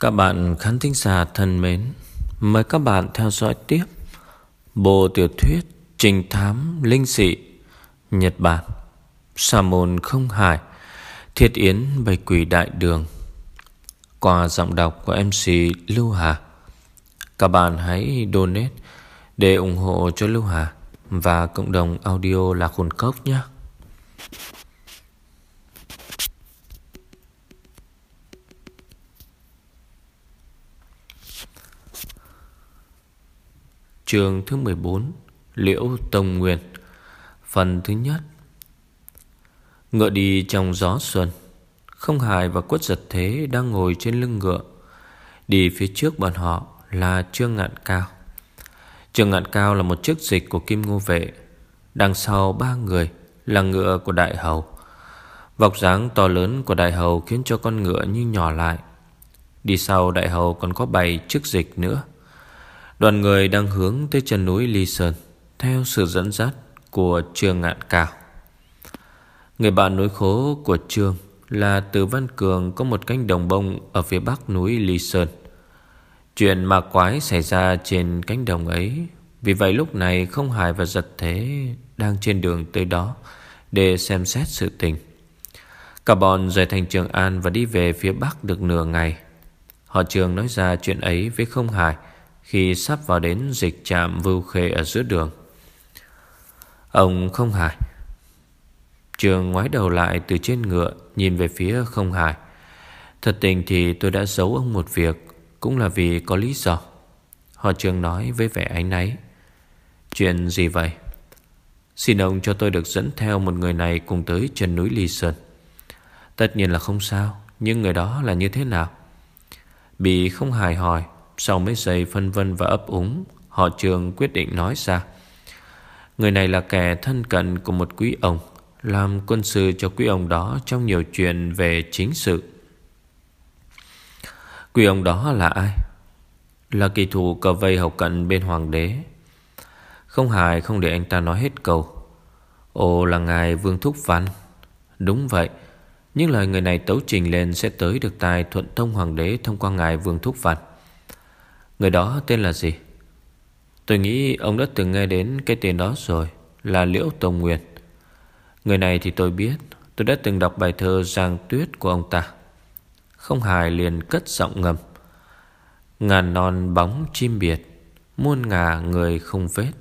Các bạn khán thính giả thân mến, mời các bạn theo dõi tiếp bộ tiểu thuyết Trình thám linh dị Nhật Bản Sa môn không hải Thiết yến bày quỷ đại đường Qua giọng đọc của MC Lưu Hà Các bạn hãy donate để ủng hộ cho Lưu Hà và cộng đồng audio là khôn cốc nhé. Trường thứ 14 Liễu Tông Nguyên. Phần thứ nhất. Ngựa đi trong gió xuân. Không hài và quất giật thế Đang ngồi trên lưng ngựa. Đi phía trước bọn họ là Trương Ngạn Cao. Trương Ngạn Cao là một chiếc dịch của Kim Ngô Vệ. Đằng sau ba người Là ngựa của Đại Hầu. Vọc dáng to lớn của Đại Hầu Khiến cho con ngựa như nhỏ lại. Đi sau Đại Hầu còn có bảy chiếc dịch nữa. Đoàn người đang hướng tới chân núi Ly Sơn, Theo sự dẫn dắt của Trương Ngạn Cao. Người bạn núi khố của Trương Là Từ Văn Cường có một cánh đồng bông Ở phía bắc núi Ly Sơn. Chuyện ma quái xảy ra trên cánh đồng ấy, Vì vậy lúc này không hài và giật thế Đang trên đường tới đó Để xem xét sự tình. Cả bọn rời thành Trường An Và đi về phía bắc được nửa ngày. Họ trường nói ra chuyện ấy với không hài khi sắp vào đến dịch trạm vưu khê ở giữa đường. Ông không hài. Trường ngoái đầu lại từ trên ngựa nhìn về phía không hài. Thật tình thì tôi đã giấu ông một việc cũng là vì có lý do. Họ trường nói với vẻ ánh náy. Chuyện gì vậy? Xin ông cho tôi được dẫn theo một người này cùng tới chân núi Ly Sơn. Tất nhiên là không sao, nhưng người đó là như thế nào? Bị không hài hỏi, sau mấy giây phân vân và ấp úng, Họ trường quyết định nói ra. Người này là kẻ thân cận của một quý ông, Làm quân sư cho quý ông đó Trong nhiều chuyện về chính sự. Quý ông đó là ai? Là kỳ thủ cờ vây hậu cận bên hoàng đế. Không hài không để anh ta nói hết câu. Ồ, là ngài Vương Thúc Văn. Đúng vậy những lời người này tấu trình lên Sẽ tới được tài thuận thông hoàng đế Thông qua ngài Vương Thúc Văn. Người đó tên là gì? Tôi nghĩ ông đã từng nghe đến cái tên đó rồi, Là Liễu Tông Nguyên. Người này thì tôi biết, Tôi đã từng đọc bài thơ Giang Tuyết của ông ta. Không hài liền cất giọng ngầm. Ngàn non bóng chim biệt, Muôn ngà người không vết,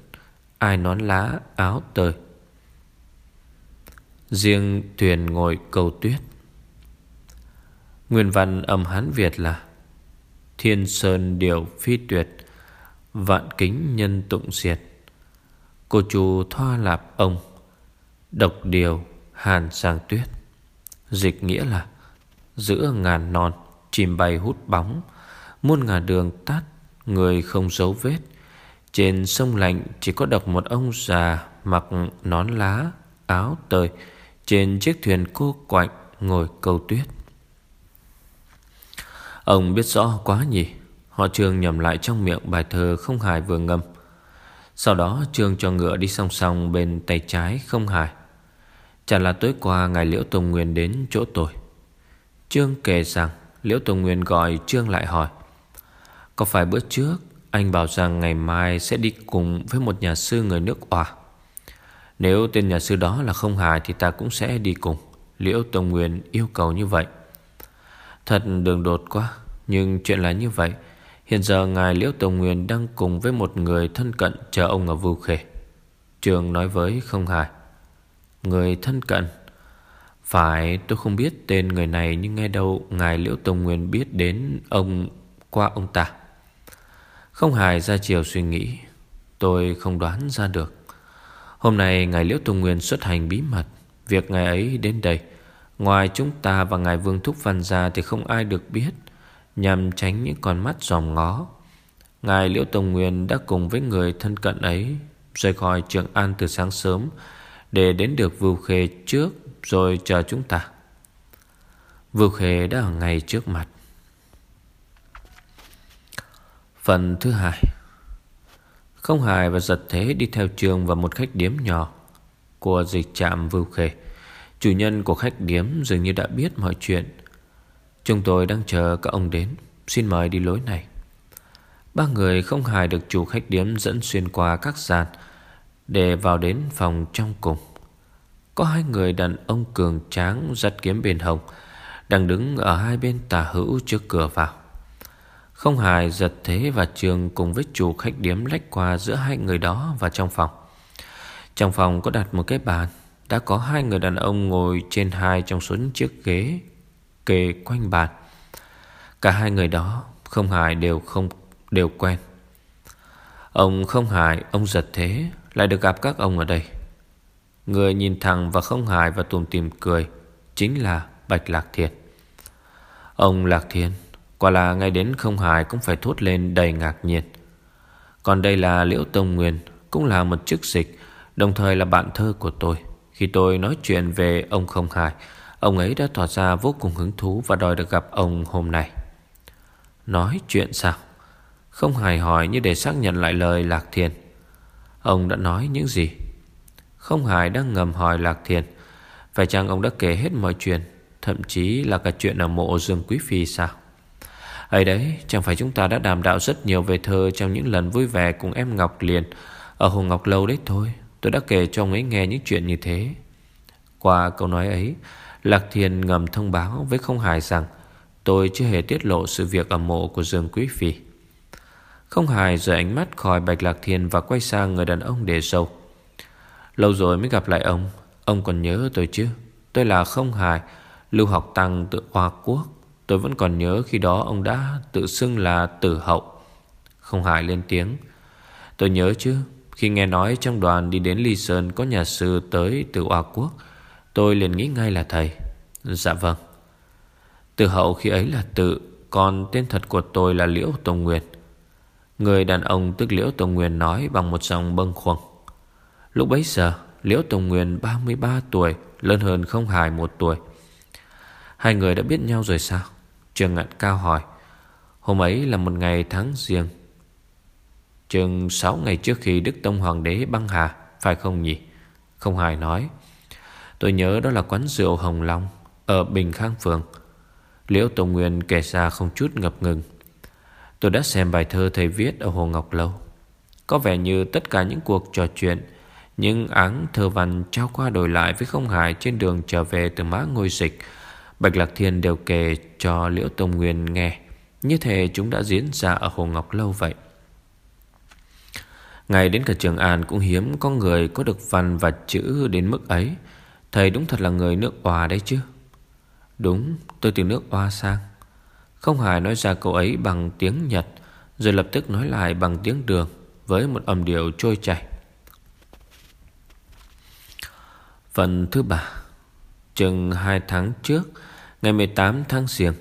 Ai nón lá áo tơi. Riêng thuyền ngồi cầu tuyết. Nguyên văn âm Hán Việt là Thiên sơn điều phi tuyệt, Vạn kính nhân tụng diệt. Cô chú thoa lạp ông, Độc điều hàn sang tuyết. Dịch nghĩa là Giữa ngàn non Chìm bay hút bóng, Muôn ngả đường tắt, Người không dấu vết. Trên sông lạnh chỉ có độc một ông già Mặc nón lá, Áo tơi. Trên chiếc thuyền cô quạnh Ngồi câu tuyết. Ông biết rõ quá nhỉ? Họ Trương nhầm lại trong miệng bài thơ không hài vừa ngâm. Sau đó Trương cho ngựa đi song song bên tay trái không hài. Chẳng là tối qua ngài Liễu tùng Nguyên đến chỗ tôi. Trương kể rằng Liễu tùng Nguyên gọi Trương lại hỏi, Có phải bữa trước Anh bảo rằng ngày mai sẽ đi cùng với một nhà sư người nước Hòa Nếu tên nhà sư đó là không hài Thì ta cũng sẽ đi cùng. Liễu tùng Nguyên yêu cầu như vậy. Thật đường đột quá. Nhưng chuyện là như vậy. Hiện giờ ngài Liễu Tông Nguyên đang cùng với một người thân cận chờ ông ở Vưu Khê. Trường nói với không hài Người thân cận? Phải, tôi không biết tên người này Nhưng nghe đâu ngài Liễu Tông Nguyên biết đến ông qua ông ta. Không hài ra chiều suy nghĩ. Tôi không đoán ra được. Hôm nay ngài Liễu Tông Nguyên xuất hành bí mật. Việc ngài ấy đến đây. Ngoài chúng ta và ngài Vương Thúc Văn ra Thì không ai được biết, Nhằm tránh những con mắt dòm ngó. Ngài Liễu Tông Nguyên đã cùng với người thân cận ấy Rời khỏi Trường An từ sáng sớm Để đến được Vưu Khê trước Rồi chờ chúng ta. Vưu Khê đã ở ngay trước mặt. Phần thứ hai. Không hài và giật thế đi theo trường Và một khách điếm nhỏ Của dịch trạm Vưu Khê. Chủ nhân của khách điếm dường như đã biết mọi chuyện. Chúng tôi đang chờ các ông đến. Xin mời đi lối này. Ba người không hài được chủ khách điếm dẫn xuyên qua các gian Để vào đến phòng trong cùng. Có hai người đàn ông cường tráng dắt kiếm bên hồng, Đang đứng ở hai bên tà hữu trước cửa vào. Không hài giật thế và trường cùng với chủ khách điếm lách qua giữa hai người đó vào trong phòng. Trong phòng có đặt một cái bàn. Đã có hai người đàn ông ngồi trên hai trong số những chiếc ghế Kề quanh bàn. Cả hai người đó không hài đều không đều quen. Ông không hài, ông giật thế Lại được gặp các ông ở đây. Người nhìn thẳng và không hài và tùm tìm cười Chính là Bạch Lạc Thiên Ông Lạc Thiên Quả là ngay đến không hài cũng phải thốt lên đầy ngạc nhiên. Còn đây là Liễu Tông Nguyên Cũng là một chức dịch Đồng thời là bạn thơ của tôi. Khi tôi nói chuyện về ông không hài Ông ấy đã tỏ ra vô cùng hứng thú Và đòi được gặp ông hôm nay. Nói chuyện sao? Không hài hỏi như để xác nhận lại lời Lạc Thiên. Ông đã nói những gì? Không hài đang ngầm hỏi Lạc Thiên. Phải chăng ông đã kể hết mọi chuyện, Thậm chí là cả chuyện ở mộ Dương Quý Phi sao? Ấy đấy, Chẳng phải chúng ta đã đàm đạo rất nhiều về thơ Trong những lần vui vẻ cùng em Ngọc Liền Ở Hồ Ngọc Lâu đấy thôi. Tôi đã kể cho ông ấy nghe những chuyện như thế. Qua câu nói ấy, Lạc Thiên ngầm thông báo với không hài rằng Tôi chưa hề tiết lộ sự việc ở mộ của Dương Quý Phi. Không hài rời ánh mắt khỏi Bạch Lạc Thiên Và quay sang người đàn ông để sâu. Lâu rồi mới gặp lại ông. Ông còn nhớ tôi chứ? Tôi là không hài, Lưu học tăng tự Hoa Quốc. Tôi vẫn còn nhớ khi đó ông đã tự xưng là tử hậu. Không hài lên tiếng. Tôi nhớ chứ? Khi nghe nói trong đoàn đi đến Ly Sơn Có nhà sư tới từ Hoa Quốc, Tôi liền nghĩ ngay là thầy. Dạ vâng. Từ hậu khi ấy là tự, Còn tên thật của tôi là Liễu Tông Nguyên. Người đàn ông tức Liễu Tông Nguyên nói bằng một giọng bâng khuâng. Lúc bấy giờ, Liễu Tông Nguyên 33 tuổi, Lớn hơn không hài một tuổi. Hai người đã biết nhau rồi sao? Trường ngạn cao hỏi. Hôm ấy là một ngày tháng riêng. Chừng 6 ngày trước khi Đức Tông Hoàng đế băng hà, Phải không nhỉ? Không hài nói. Tôi nhớ đó là quán rượu Hồng Long, Ở Bình Khang Phường. Liễu Tông Nguyên kể ra không chút ngập ngừng. Tôi đã xem bài thơ thầy viết ở Hồ Ngọc Lâu. Có vẻ như tất cả những cuộc trò chuyện, Những áng thơ văn trao qua đổi lại với không hài Trên đường trở về từ mã ngôi dịch, Bạch Lạc Thiên đều kể cho Liễu Tông Nguyên nghe. Như thế chúng đã diễn ra ở Hồ Ngọc Lâu vậy ngay đến cả Trường An cũng hiếm có người có được văn và chữ đến mức ấy. Thầy đúng thật là người nước hòa đấy chứ? Đúng, tôi từ nước oa sang. Không hài nói ra câu ấy bằng tiếng Nhật, Rồi lập tức nói lại bằng tiếng đường Với một âm điệu trôi chảy. Phần thứ ba, Chừng hai tháng trước, Ngày 18 tháng Giêng,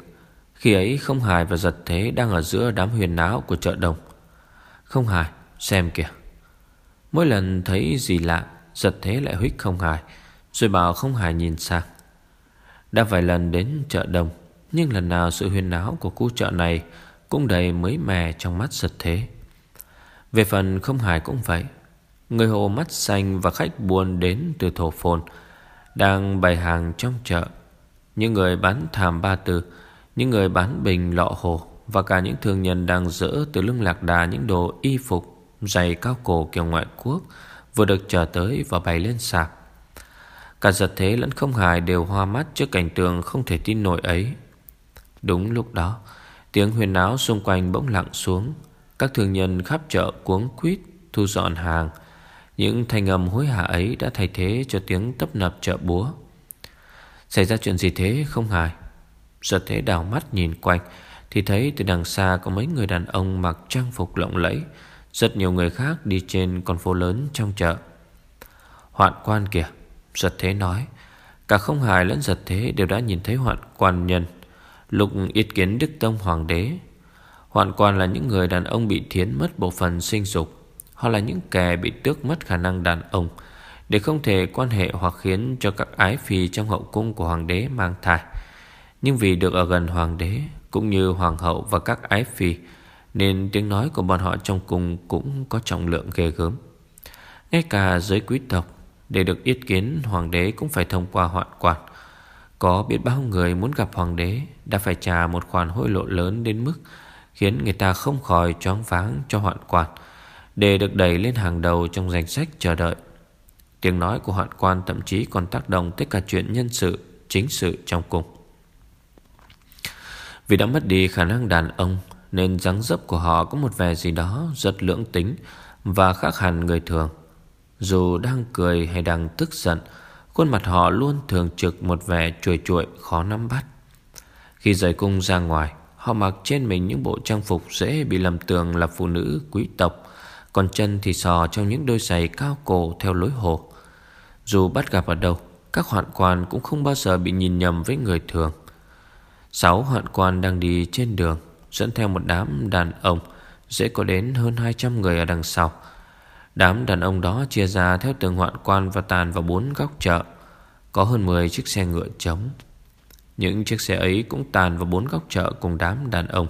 Khi ấy không hài và giật thế Đang ở giữa đám huyền náo của chợ đồng. Không hài xem kìa. Mỗi lần thấy gì lạ, Giật thế lại huyết không hài, Rồi bảo không hài nhìn sang. Đã vài lần đến chợ đồng, Nhưng lần nào sự huyền náo của khu chợ này Cũng đầy mới mẻ trong mắt giật thế. Về phần không hài cũng vậy. Người hồ mắt xanh và khách buôn đến từ thổ phồn, Đang bày hàng trong chợ. Những người bán thảm ba từ, Những người bán bình lọ hồ Và cả những thương nhân đang dỡ từ lưng lạc đà Những đồ y phục Giày cao cổ kiểu ngoại quốc Vừa được chờ tới và bày lên sạp Cả giật thế lẫn không hài đều hoa mắt trước cảnh tượng không thể tin nổi ấy. Đúng lúc đó, tiếng huyền náo xung quanh bỗng lặng xuống. Các thương nhân khắp chợ cuống quýt thu dọn hàng. Những thanh âm hối hả ấy đã thay thế cho tiếng tấp nập chợ búa. Xảy ra chuyện gì thế không hài? Giật thế đào mắt nhìn quanh thì thấy từ đằng xa có mấy người đàn ông mặc trang phục lộng lẫy. Rất nhiều người khác đi trên con phố lớn trong chợ. Hoạn quan kìa, Giật thế nói. Cả không hài lẫn giật thế đều đã nhìn thấy hoạn quan nhân. Lục yết kiến Đức Tông Hoàng đế, Hoạn quan là những người đàn ông bị thiến mất bộ phận sinh dục, Hoặc là những kẻ bị tước mất khả năng đàn ông, Để không thể quan hệ hoặc khiến cho các ái phi trong hậu cung của hoàng đế mang thai. Nhưng vì được ở gần hoàng đế, Cũng như hoàng hậu và các ái phi nên tiếng nói của bọn họ trong cung cũng có trọng lượng ghê gớm. Ngay cả giới quý tộc để được yết kiến hoàng đế cũng phải thông qua hoạn quan Có biết bao người muốn gặp hoàng đế Đã phải trả một khoản hối lộ lớn đến mức Khiến người ta không khỏi choáng váng cho hoạn quan Để được đẩy lên hàng đầu trong danh sách chờ đợi. Tiếng nói của hoạn quan thậm chí còn tác động tới cả chuyện nhân sự, chính sự trong cung. Vì đã mất đi khả năng đàn ông nên dáng dấp của họ có một vẻ gì đó rất lưỡng tính và khác hẳn người thường. Dù đang cười hay đang tức giận, khuôn mặt họ luôn thường trực một vẻ chuội chuội khó nắm bắt. Khi rời cung ra ngoài, họ mặc trên mình những bộ trang phục dễ bị lầm tưởng là phụ nữ quý tộc, còn chân thì sò trong những đôi giày cao cổ theo lối hồ. Dù bắt gặp ở đâu, các hoạn quan cũng không bao giờ bị nhìn nhầm với người thường. Sáu hoạn quan đang đi trên đường, dẫn theo một đám đàn ông, dễ có đến hơn 200 người ở đằng sau. Đám đàn ông đó chia ra theo từng hoạn quan và tàn vào bốn góc chợ. Có hơn 10 chiếc xe ngựa trống. Những chiếc xe ấy cũng tàn vào bốn góc chợ cùng đám đàn ông.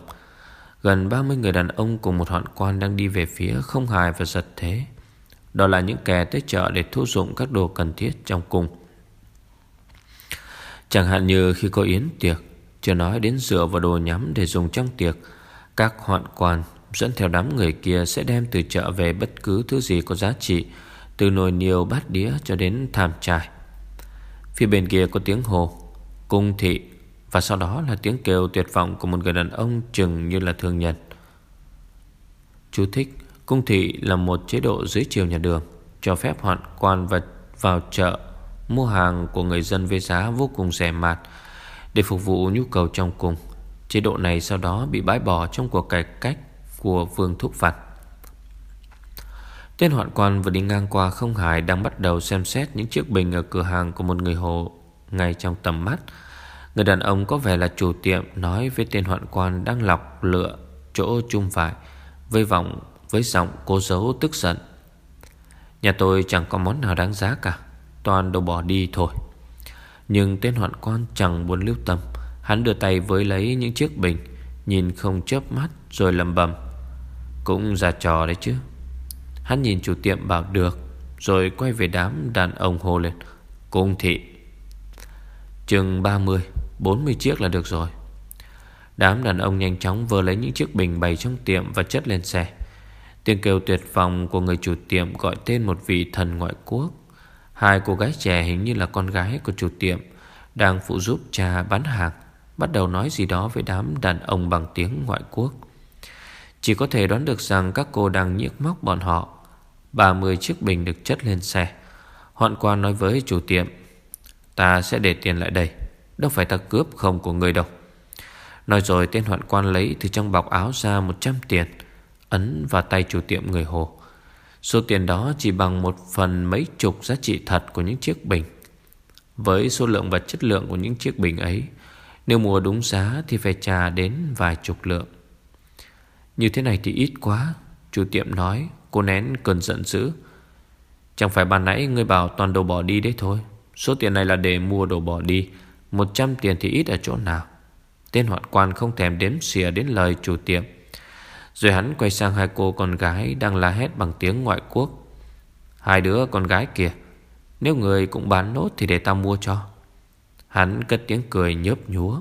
Gần 30 người đàn ông cùng một hoạn quan đang đi về phía không hài và giật thế. Đó là những kẻ tới chợ để thu dụng các đồ cần thiết trong cung. Chẳng hạn như khi có yến tiệc, chưa nói đến rượu và đồ nhắm để dùng trong tiệc, các hoạn quan dẫn theo đám người kia sẽ đem từ chợ về bất cứ thứ gì có giá trị, từ nồi niêu bát đĩa cho đến thảm trải. Phía bên kia có tiếng hồ, cung thị và sau đó là tiếng kêu tuyệt vọng của một người đàn ông chừng như là thương nhân. Chú thích Cung thị là một chế độ dưới chiều nhà đường Cho phép hoạn quan vật vào chợ Mua hàng của người dân với giá vô cùng rẻ mạt để phục vụ nhu cầu trong cung Chế độ này sau đó bị bãi bỏ trong cuộc cải cách của Vương Thúc Phật Tên hoạn quan vừa đi ngang qua không hải Đang bắt đầu xem xét những chiếc bình Ở cửa hàng của một người hồ Ngay trong tầm mắt. Người đàn ông có vẻ là chủ tiệm Nói với tên hoạn quan đang lọc lựa Chỗ chung vải, Với vọng, với giọng cố giấu tức giận. Nhà tôi chẳng có món nào đáng giá cả, Toàn đồ bỏ đi thôi. Nhưng tên hoạn quan chẳng buồn lưu tâm. Hắn đưa tay với lấy những chiếc bình, Nhìn không chớp mắt Rồi lầm bầm Cũng ra trò đấy chứ. Hắn nhìn chủ tiệm bảo, được. Rồi quay về đám đàn ông hô lên Cung thị. Chừng 30 40 chiếc là được rồi. Đám đàn ông nhanh chóng vơ lấy những chiếc bình bày trong tiệm Và chất lên xe. Tiếng kêu tuyệt vọng của người chủ tiệm gọi tên một vị thần ngoại quốc. Hai cô gái trẻ hình như là con gái của chủ tiệm đang phụ giúp cha bán hàng, bắt đầu nói gì đó với đám đàn ông bằng tiếng ngoại quốc. Chỉ có thể đoán được rằng các cô đang nhiếc móc bọn họ. 30 chiếc bình được chất lên xe. Hoạn quan nói với chủ tiệm, ta sẽ để tiền lại đây, đâu phải ta cướp không của người đâu. Nói rồi tên hoạn quan lấy từ trong bọc áo ra 100 tiền ấn vào tay chủ tiệm người Hồ. Số tiền đó chỉ bằng một phần mấy chục giá trị thật của những chiếc bình. Với số lượng và chất lượng của những chiếc bình ấy, nếu mua đúng giá thì phải trả đến vài chục lượng. Như thế này thì ít quá, chủ tiệm nói, cô nén cơn giận dữ. Chẳng phải ban nãy ngươi bảo toàn đồ bỏ đi đấy thôi. Số tiền này là để mua đồ bỏ đi, một trăm tiền thì ít ở chỗ nào. Tên hoạn quan không thèm đếm xỉa đến lời chủ tiệm. Rồi hắn quay sang hai cô con gái Đang la hét bằng tiếng ngoại quốc. Hai đứa con gái kìa Nếu người cũng bán nốt thì để tao mua cho. Hắn cất tiếng cười nhớp nhúa.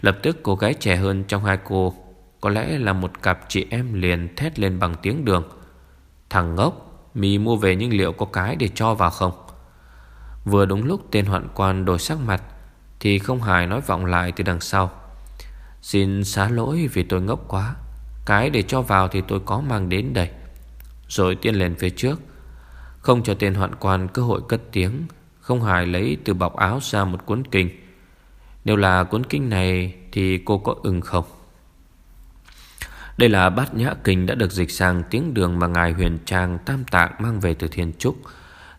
Lập tức cô gái trẻ hơn trong hai cô, Có lẽ là một cặp chị em liền thét lên bằng tiếng đường. Thằng ngốc, Mì mua về những liệu có cái để cho vào không? Vừa đúng lúc tên hoạn quan đổi sắc mặt, Thì không hài nói vọng lại từ đằng sau. Xin xá lỗi vì tôi ngốc quá cái để cho vào thì tôi có mang đến đây. Rồi tiên lên phía trước. Không cho tên hoạn quan cơ hội cất tiếng, Không hài lấy từ bọc áo ra một cuốn kinh. Nếu là cuốn kinh này Thì cô có ưng không? Đây là bát nhã kinh đã được dịch sang tiếng đường Mà Ngài Huyền Trang Tam Tạng mang về từ Thiên Trúc.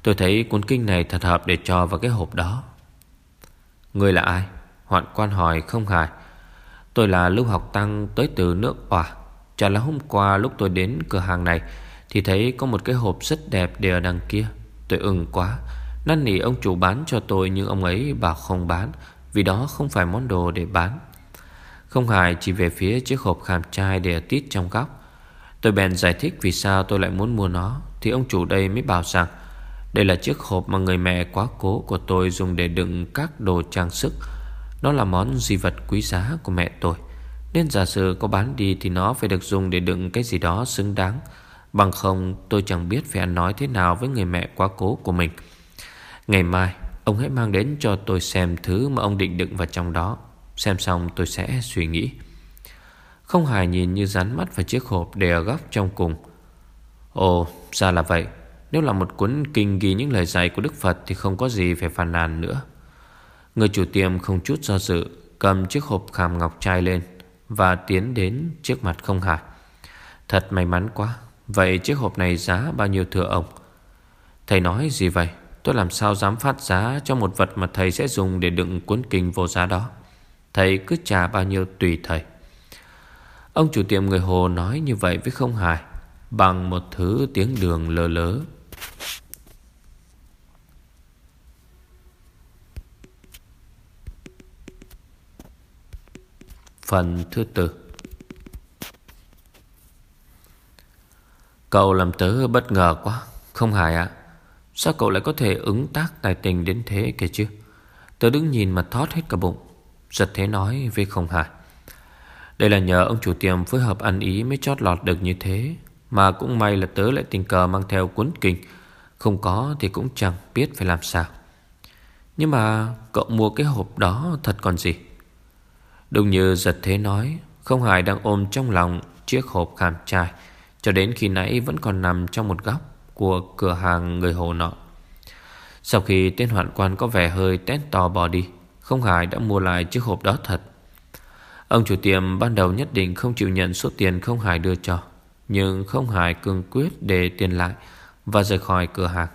Tôi thấy cuốn kinh này thật hợp để cho vào cái hộp đó. Người là ai? Hoạn quan hỏi, không hài. Tôi là lưu học tăng tới từ nước Òa Chả là hôm qua lúc tôi đến cửa hàng này, Thì thấy có một cái hộp rất đẹp để ở đằng kia. Tôi ưng quá. Năn nỉ ông chủ bán cho tôi Nhưng ông ấy bảo không bán, Vì đó không phải món đồ để bán. Không hài chỉ về phía chiếc hộp khảm chai Để tít trong góc. Tôi bèn giải thích vì sao tôi lại muốn mua nó, Thì ông chủ đây mới bảo rằng, Đây là chiếc hộp mà người mẹ quá cố của tôi Dùng để đựng các đồ trang sức. Nó là món di vật quý giá của mẹ tôi. Nên giả sử có bán đi Thì nó phải được dùng để đựng cái gì đó xứng đáng. Bằng không, tôi chẳng biết phải ăn nói thế nào Với người mẹ quá cố của mình. Ngày mai, Ông hãy mang đến cho tôi xem thứ mà ông định đựng vào trong đó. Xem xong tôi sẽ suy nghĩ. Không hài nhìn như rắn mắt vào chiếc hộp để ở góc trong cùng. Ồ, ra là vậy. Nếu là một cuốn kinh ghi những lời dạy của Đức Phật Thì không có gì phải phàn nàn nữa. Người chủ tiệm không chút do dự, Cầm chiếc hộp khảm ngọc trai lên. Và tiến đến trước mặt không hải Thật may mắn quá. Vậy chiếc hộp này giá bao nhiêu thưa ông? Thầy nói, gì vậy? Tôi làm sao dám phát giá cho một vật mà thầy sẽ dùng để đựng cuốn kinh vô giá đó? Thầy cứ trả bao nhiêu tùy thầy. Ông chủ tiệm người Hồ nói như vậy với không hài Bằng một thứ tiếng đường lơ lớ. Phần thứ tư. Cậu làm tớ bất ngờ quá. Không hài ạ. Sao cậu lại có thể ứng tác tài tình đến thế kìa chứ? Tớ đứng nhìn mà thót hết cả bụng. Giật thế nói với không hài. Đây là nhờ ông chủ tiệm phối hợp ăn ý Mới chót lọt được như thế, Mà cũng may là tớ lại tình cờ mang theo cuốn kinh. Không có thì cũng chẳng biết phải làm sao. Nhưng mà cậu mua cái hộp đó thật còn gì? Đúng như giật thế nói, Không hài đang ôm trong lòng chiếc hộp khảm trai Cho đến khi nãy vẫn còn nằm trong một góc Của cửa hàng người hồ nọ. Sau khi tên hoạn quan có vẻ hơi tét to bỏ đi, Không hài đã mua lại chiếc hộp đó thật. Ông chủ tiệm ban đầu nhất định không chịu nhận số tiền không hài đưa cho, Nhưng không hài cương quyết để tiền lại Và rời khỏi cửa hàng.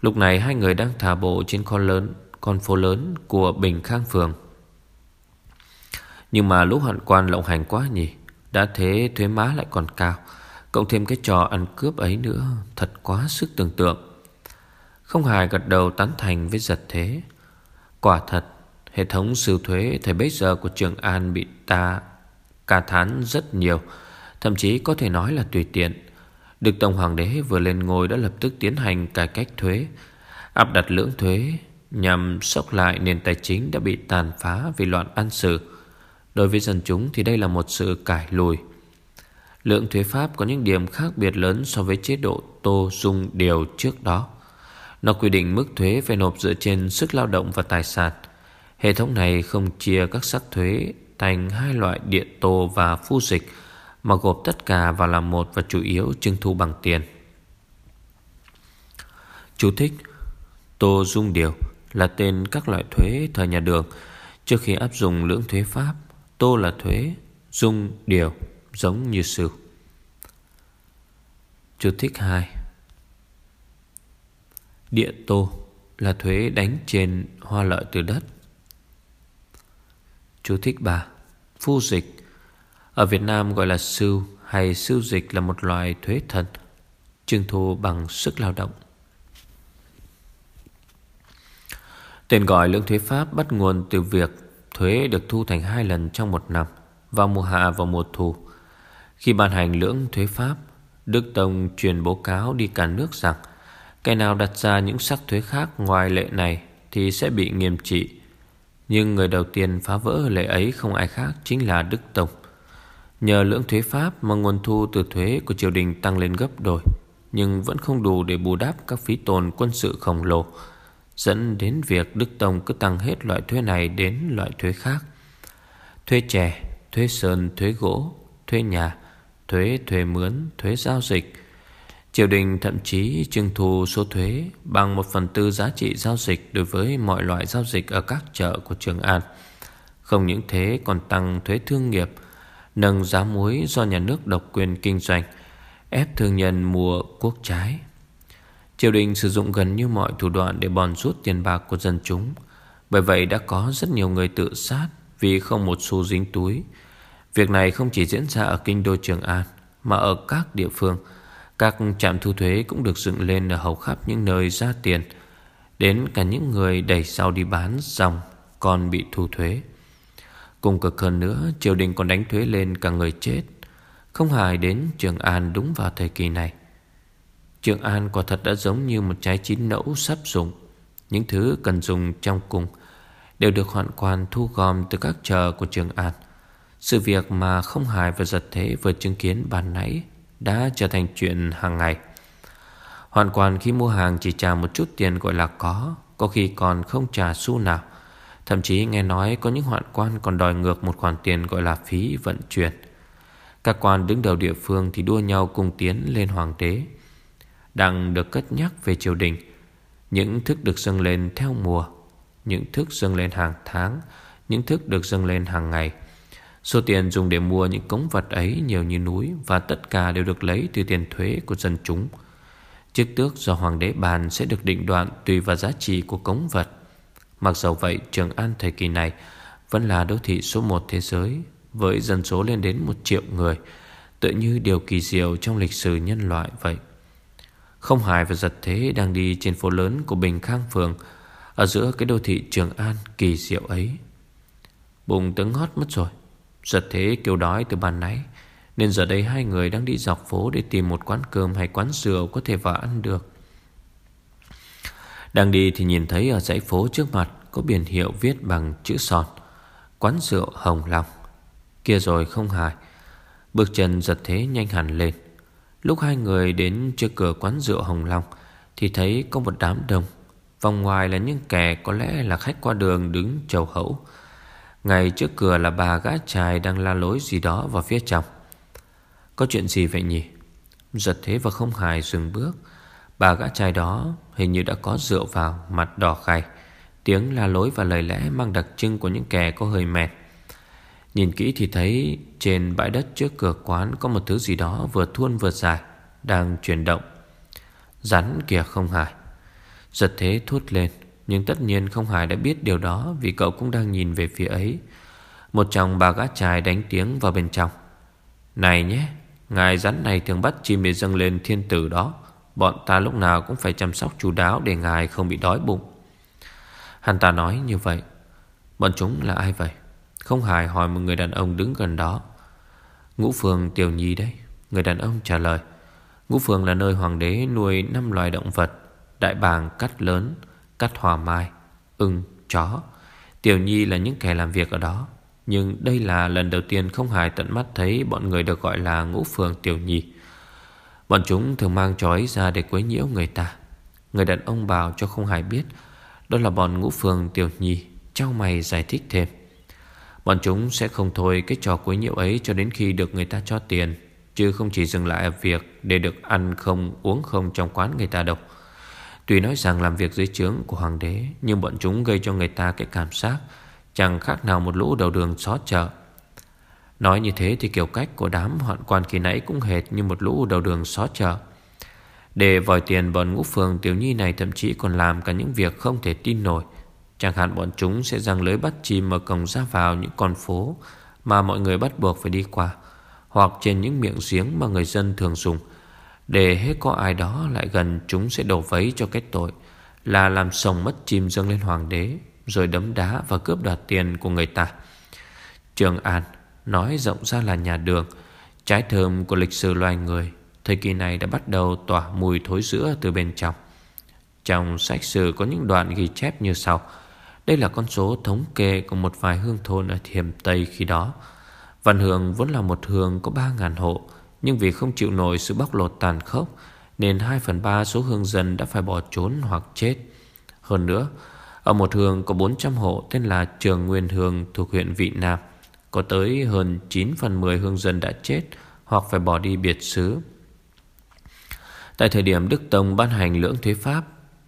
Lúc này hai người đang thả bộ trên con lớn, Con phố lớn của Bình Khang Phường nhưng mà lúc hoạn quan lộng hành quá nhỉ. Đã thế, thuế má lại còn cao. Cộng thêm cái trò ăn cướp ấy nữa, Thật quá sức tưởng tượng. Không hài gật đầu tán thành với giật thế. Quả thật, Hệ thống siêu thuế thời bấy giờ của Trường An bị ta, ca thán rất nhiều. Thậm chí có thể nói là tùy tiện. Đức Tông Hoàng đế vừa lên ngôi đã lập tức tiến hành cải cách thuế, Áp đặt lưỡng thuế Nhằm sốc lại nền tài chính đã bị tàn phá vì loạn an sự Đối với dân chúng thì đây là một sự cải lùi. Lượng thuế Pháp có những điểm khác biệt lớn so với chế độ Tô Dung Điều trước đó. Nó quy định mức thuế phải nộp dựa trên sức lao động và tài sản. Hệ thống này không chia các sắc thuế thành hai loại địa tô và phu dịch, Mà gộp tất cả vào làm một và chủ yếu trưng thu bằng tiền. Chú thích, Tô Dung Điều là tên các loại thuế thời nhà đường Trước khi áp dụng lưỡng thuế Pháp. Tô là thuế, Dung điều giống như sưu Chú thích 2 Địa tô là thuế đánh trên hoa lợi từ đất. Chú thích 3 Phu dịch. Ở Việt Nam gọi là sưu hay sưu dịch là một loại thuế thần, Trưng thu bằng sức lao động. Tên gọi lưỡng thuế Pháp bắt nguồn từ việc Thuế được thu thành hai lần trong một năm, Vào mùa hạ và mùa thu. Khi ban hành lưỡng thuế Pháp, Đức Tông truyền báo cáo đi cả nước rằng, kẻ nào đặt ra những sắc thuế khác ngoài lệ này Thì sẽ bị nghiêm trị. Nhưng người đầu tiên phá vỡ lệ ấy không ai khác Chính là Đức Tông. Nhờ lưỡng thuế Pháp mà nguồn thu từ thuế của triều đình tăng lên gấp đôi, Nhưng vẫn không đủ để bù đắp các phí tồn quân sự khổng lồ. Dẫn đến việc Đức Tông cứ tăng hết loại thuế này đến loại thuế khác Thuế chè, thuế sơn, thuế gỗ, thuế nhà, thuế thuê mướn, thuế giao dịch Triều đình thậm chí trưng thu số thuế bằng một phần tư giá trị giao dịch đối với mọi loại giao dịch ở các chợ của Trường An. Không những thế còn tăng thuế thương nghiệp, nâng giá muối do nhà nước độc quyền kinh doanh, ép thương nhân mua quốc trái. Triều đình sử dụng gần như mọi thủ đoạn để bòn rút tiền bạc của dân chúng. Bởi vậy đã có rất nhiều người tự sát vì không một xu dính túi. Việc này không chỉ diễn ra ở kinh đô Trường An mà ở các địa phương. Các trạm thu thuế cũng được dựng lên ở hầu khắp những nơi ra tiền. Đến cả những người đẩy sau đi bán dòng còn bị thu thuế. Cùng cực hơn nữa, triều đình còn đánh thuế lên cả người chết. Không hài đến Trường An đúng vào thời kỳ này. Trường An quả thật đã giống như một trái chín nẫu sắp dùng. Những thứ cần dùng trong cùng Đều được hoạn quan thu gom từ các chợ của Trường An. Sự việc mà không hài và giật thế vừa chứng kiến bàn nãy Đã trở thành chuyện hàng ngày. Hoàn toàn khi mua hàng chỉ trả một chút tiền gọi là có Có khi còn không trả xu nào. Thậm chí nghe nói có những hoạn quan còn đòi ngược một khoản tiền gọi là phí vận chuyển. Các quan đứng đầu địa phương thì đua nhau cùng tiến lên hoàng đế. Đang được cất nhắc về triều đình. Những thức được dâng lên theo mùa, Những thức dâng lên hàng tháng, Những thức được dâng lên hàng ngày. Số tiền dùng để mua những cống vật ấy nhiều như núi Và tất cả đều được lấy từ tiền thuế của dân chúng. Chức tước do hoàng đế bàn sẽ được định đoạn tùy vào giá trị của cống vật. Mặc dầu vậy, Trường An thời kỳ này Vẫn là đô thị số 1 thế giới, Với dân số lên đến một triệu người. Tự như điều kỳ diệu trong lịch sử nhân loại vậy. Không Hải và giật thế đang đi trên phố lớn của Bình Khang Phường, Ở giữa cái đô thị Trường An kỳ diệu ấy. Bụng tướng ngót mất rồi, Giật thế kêu đói từ bàn nãy, Nên giờ đây hai người đang đi dọc phố Để tìm một quán cơm hay quán rượu Có thể vào ăn được. Đang đi thì nhìn thấy ở dãy phố trước mặt Có biển hiệu viết bằng chữ sọt, Quán rượu Hồng Long. Kia rồi không hài, Bước chân giật thế nhanh hẳn lên. Lúc hai người đến trước cửa quán rượu Hồng Long Thì thấy có một đám đông. Vòng ngoài là những kẻ có lẽ là khách qua đường đứng chầu hẫu. Ngay trước cửa là bà gã trai đang la lối gì đó vào phía trong. Có chuyện gì vậy nhỉ? Giật thế và không hài dừng bước. Bà gã trai đó hình như đã có rượu vào, Mặt đỏ khay Tiếng la lối và lời lẽ mang đặc trưng của những kẻ có hơi mệt. Nhìn kỹ thì thấy trên bãi đất trước cửa quán Có một thứ gì đó vừa thuôn vừa dài, Đang chuyển động. Rắn kìa, không hài. Giật thế thốt lên, nhưng tất nhiên không hài đã biết điều đó Vì cậu cũng đang nhìn về phía ấy. Một chồng bà gã trai đánh tiếng vào bên trong. Này nhé, Ngài rắn này thường bắt chim để dâng lên thiên tử đó. Bọn ta lúc nào cũng phải chăm sóc chú đáo Để ngài không bị đói bụng. Hắn ta nói như vậy. Bọn chúng là ai vậy? Không hài hỏi một người đàn ông đứng gần đó. Ngũ Phương Tiểu Nhi đấy Người đàn ông trả lời. Ngũ Phương là nơi hoàng đế nuôi năm loài động vật Đại bàng cắt lớn Cắt hòa mai Ưng, chó. Tiểu Nhi là những kẻ làm việc ở đó Nhưng đây là lần đầu tiên không hài tận mắt thấy Bọn người được gọi là ngũ phường Tiểu Nhi. Bọn chúng thường mang chói ra để quấy nhiễu người ta. Người đàn ông bảo cho không hài biết Đó là bọn ngũ phường Tiểu Nhi Trao mày giải thích thêm. Bọn chúng sẽ không thôi cái trò quấy nhiễu ấy Cho đến khi được người ta cho tiền, Chứ không chỉ dừng lại ở việc Để được ăn không, uống không trong quán người ta đâu. Tuy nói rằng làm việc dưới trướng của hoàng đế, Nhưng bọn chúng gây cho người ta cái cảm giác Chẳng khác nào một lũ đầu đường xó chợ. Nói như thế thì kiểu cách của đám hoạn quan khi nãy Cũng hệt như một lũ đầu đường xó chợ. Để vòi tiền bọn ngũ phường tiểu nhi này Thậm chí còn làm cả những việc không thể tin nổi. Chẳng hạn bọn chúng sẽ răng lưới bắt chim Ở cổng ra vào những con phố Mà mọi người bắt buộc phải đi qua, Hoặc trên những miệng giếng mà người dân thường dùng. Để hết có ai đó lại gần, Chúng sẽ đổ vấy cho cái tội Là làm sồng mất chim dâng lên hoàng đế, Rồi đấm đá và cướp đoạt tiền của người ta. Trường An Nói rộng ra là nhà đường, Trái thơm của lịch sử loài người, Thời kỳ này đã bắt đầu tỏa mùi thối rữa từ bên trong. Trong sách sử có những đoạn ghi chép như sau. Đây là con số thống kê của một vài hương thôn ở Thiểm Tây khi đó. Văn Hương vốn là một hương có 3.000 hộ, nhưng vì không chịu nổi sự bóc lột tàn khốc, Nên 2 phần 3 số hương dân đã phải bỏ trốn hoặc chết. Hơn nữa, Ở một hương có 400 hộ tên là Trường Nguyên Hương thuộc huyện Vị Nam Có tới hơn 9 phần 10 hương dân đã chết Hoặc phải bỏ đi biệt xứ. Tại thời điểm Đức Tông ban hành lưỡng thuế Pháp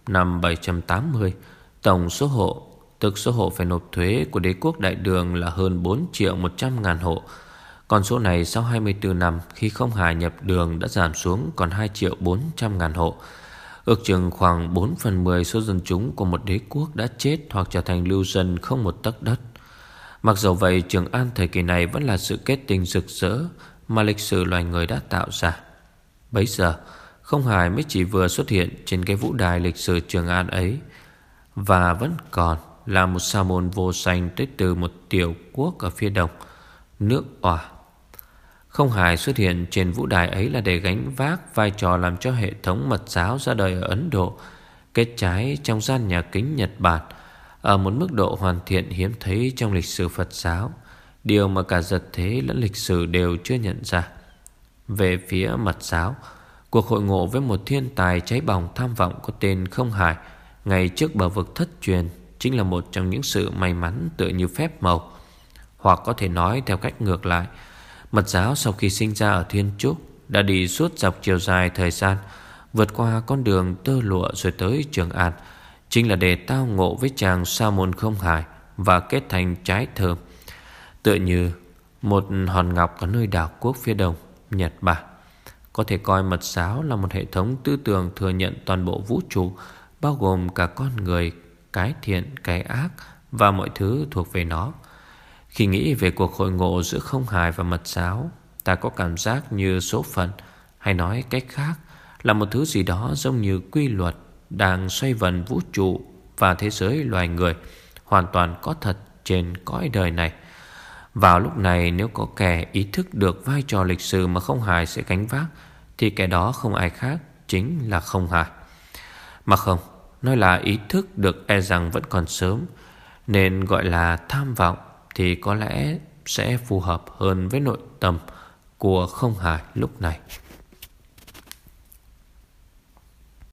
Năm 780 Tổng số hộ Tức số hộ phải nộp thuế của đế quốc đại đường là hơn 4 triệu 100 ngàn hộ còn số này sau 24 năm khi không hài nhập đường đã giảm xuống còn 2 triệu 400 ngàn hộ. Ước chừng khoảng 4 phần 10 số dân chúng của một đế quốc đã chết hoặc trở thành lưu dân không một tấc đất. Mặc dù vậy Trường An thời kỳ này vẫn là sự kết tinh rực rỡ mà lịch sử loài người đã tạo ra. Bấy giờ, không hài mới chỉ vừa xuất hiện trên cái vũ đài lịch sử Trường An ấy và vẫn còn là một sa môn vô danh tới từ một tiểu quốc ở phía đông, nước Ỏa. Không hài xuất hiện trên vũ đài ấy là để gánh vác vai trò làm cho hệ thống mật giáo ra đời ở Ấn Độ kết trái trong gian nhà kính Nhật Bản ở một mức độ hoàn thiện hiếm thấy trong lịch sử Phật giáo Điều mà cả giật thế lẫn lịch sử đều chưa nhận ra Về phía mật giáo Cuộc hội ngộ với một thiên tài cháy bỏng tham vọng có tên Không Hải Ngày trước bờ vực thất truyền Chính là một trong những sự may mắn tựa như phép màu. Hoặc có thể nói theo cách ngược lại Mật giáo sau khi sinh ra ở Thiên Trúc Đã đi suốt dọc chiều dài thời gian Vượt qua con đường tơ lụa rồi tới Trường An Chính là để tao ngộ với chàng Sa môn không hải Và kết thành trái thơm Tựa như một hòn ngọc ở nơi đảo quốc phía đông Nhật Bản. Có thể coi mật giáo là một hệ thống tư tưởng thừa nhận toàn bộ vũ trụ Bao gồm cả con người, cái thiện, cái ác Và mọi thứ thuộc về nó. Khi nghĩ về cuộc hội ngộ giữa không hài và mật giáo Ta có cảm giác như số phận Hay nói cách khác Là một thứ gì đó giống như quy luật Đang xoay vần vũ trụ Và thế giới loài người Hoàn toàn có thật trên cõi đời này. Vào lúc này nếu có kẻ ý thức được vai trò lịch sử mà không hài sẽ gánh vác Thì kẻ đó không ai khác chính là không hài. Mà không, nói là ý thức được e rằng vẫn còn sớm, Nên gọi là tham vọng thì có lẽ sẽ phù hợp hơn với nội tâm của không hài lúc này.